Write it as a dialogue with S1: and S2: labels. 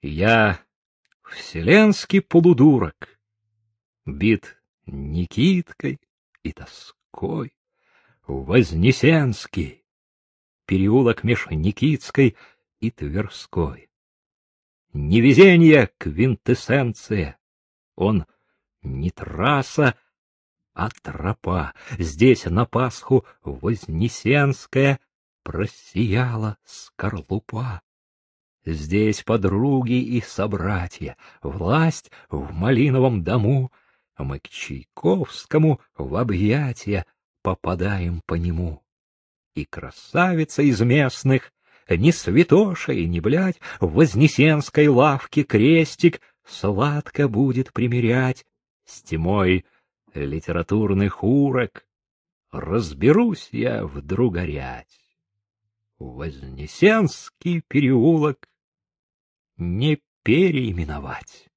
S1: Я вселенский полудурок, бит Никиткой и тоской. Вознесенский, переулок меж Никитской и Тверской. Невезение — квинтэссенция. Он не трасса, а тропа. Здесь на Пасху Вознесенская просияла скорлупа. Здесь подруги и собратья, власть в малиновом дому, мы к Чайковскому в объятия попадаем по нему. И красавица из местных, не святоша и не блядь, в Вознесенской лавке крестик сладко будет примерять с тьмой литературных урок. Разберусь я вдруг горять. Вознесенский переулок не переименовать.